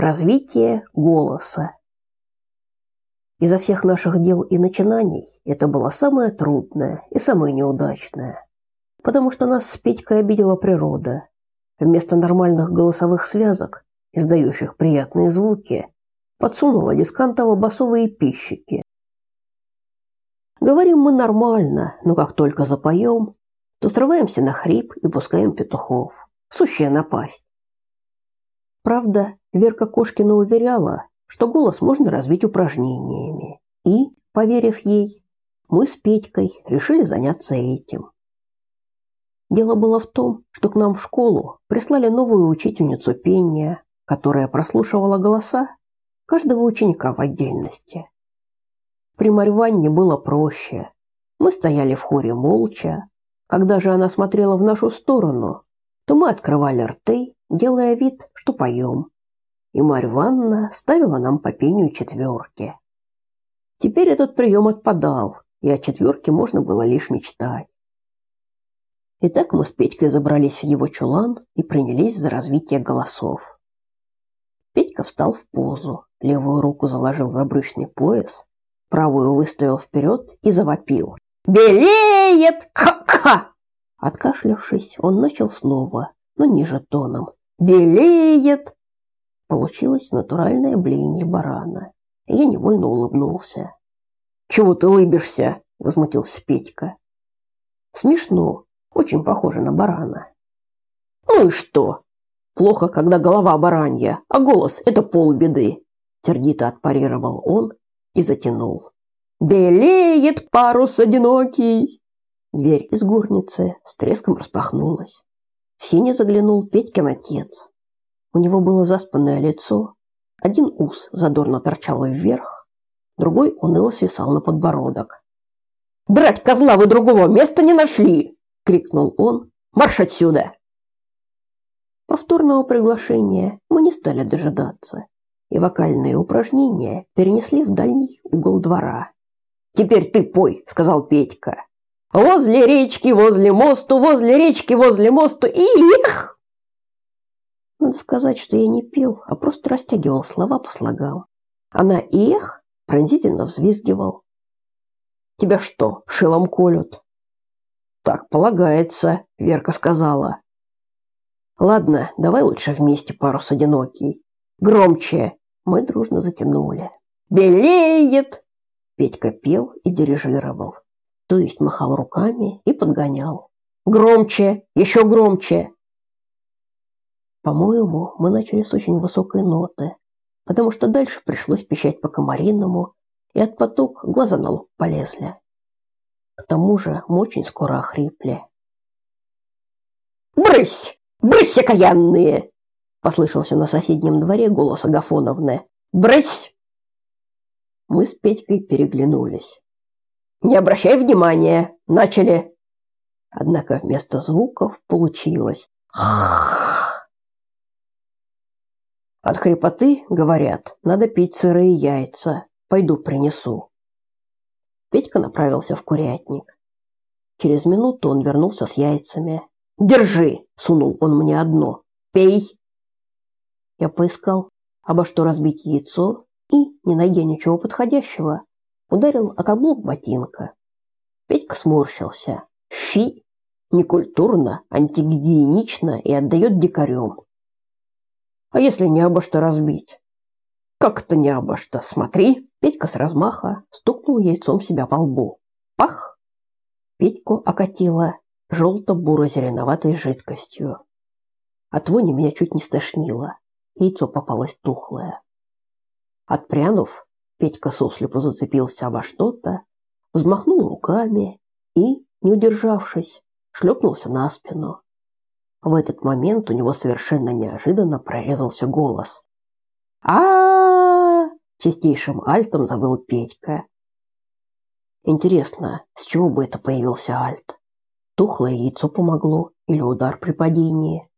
Развитие голоса. Изо всех наших дел и начинаний это было самое трудное и самое неудачное, потому что нас с Петькой обидела природа. Вместо нормальных голосовых связок, издающих приятные звуки, подсунула дискантово-басовые пищики. Говорим мы нормально, но как только запоем, то срываемся на хрип и пускаем петухов. Сущая напасть. Правда, Верка Кошкина уверяла, что голос можно развить упражнениями. И, поверив ей, мы с Петькой решили заняться этим. Дело было в том, что к нам в школу прислали новую учительницу пения, которая прослушивала голоса каждого ученика в отдельности. При Марь Ванне было проще. Мы стояли в хоре молча. Когда же она смотрела в нашу сторону, то мы открывали рты делая вид, что поем. И Марья Ивановна ставила нам по пению четверки. Теперь этот прием отпадал, и о четверке можно было лишь мечтать. Итак, мы с Петькой забрались в его чулан и принялись за развитие голосов. Петька встал в позу, левую руку заложил за брючный пояс, правую выставил вперед и завопил. «Белеет! Ха-ха!» Откашлявшись, он начал снова, но ниже тоном, белеет. Получилось натуральное блеяние барана. Я невольно улыбнулся. Чего ты улыбишься? возмутился Петька. Смешно, очень похоже на барана. Ну и что? Плохо, когда голова баранья, а голос это полбеды, сердито отпарировал он и затянул. Белеет парус одинокий. Дверь из горницы с треском распахнулась. В сене заглянул Петькин отец. У него было заспанное лицо, один ус задорно торчал вверх, другой уныло свисал на подбородок. «Драть козла вы другого места не нашли!» — крикнул он. «Марш отсюда!» Повторного приглашения мы не стали дожидаться, и вокальные упражнения перенесли в дальний угол двора. «Теперь ты пой!» — сказал Петька. Возле речки, возле мосту, возле речки, возле мосту. И их! Надо сказать, что я не пел, а просто растягивал слова по слогам. Она их пронзительно взвизгивал. Тебя что, шилом колют? Так полагается, Верка сказала. Ладно, давай лучше вместе парус одинокий. Громче. Мы дружно затянули. Белеет. Петька пел и дирижировал то есть махал руками и подгонял. Громче, еще громче. По-моему, мы начали с очень высокой ноты, потому что дальше пришлось пищать по комариному, и от поток глаза на лоб полезли. К тому же мы очень скоро охрипли. «Брысь! Брысь, окаянные!» Послышался на соседнем дворе голос Агафоновны. «Брысь!» Мы с Петькой переглянулись. Не обращай внимания. Начали. Однако вместо звуков получилось. От хрипоты, говорят, надо пить сырые яйца. Пойду принесу. Петька направился в курятник. Через минуту он вернулся с яйцами. «Держи!» – сунул он мне одно. «Пей!» Я поискал, обо что разбить яйцо, и, не найдя ничего подходящего, ударил о каблук ботинка. Петька сморщился. Фи, некультурно, антигигиенично и отдает дикарем. А если не обо что разбить? Как это не обо что? Смотри, Петька с размаха стукнул яйцом себя по лбу. Пах! Петьку окатило желто-буро-зеленоватой жидкостью. От вони меня чуть не стошнило. Яйцо попалось тухлое. Отпрянув, Петька сослепу зацепился обо что-то, взмахнул руками и, не удержавшись, шлепнулся на спину. В этот момент у него совершенно неожиданно прорезался голос. а, чистейшим альтом завыл Петька. Интересно, с чего бы это появился альт? Тухлое яйцо помогло или удар при падении?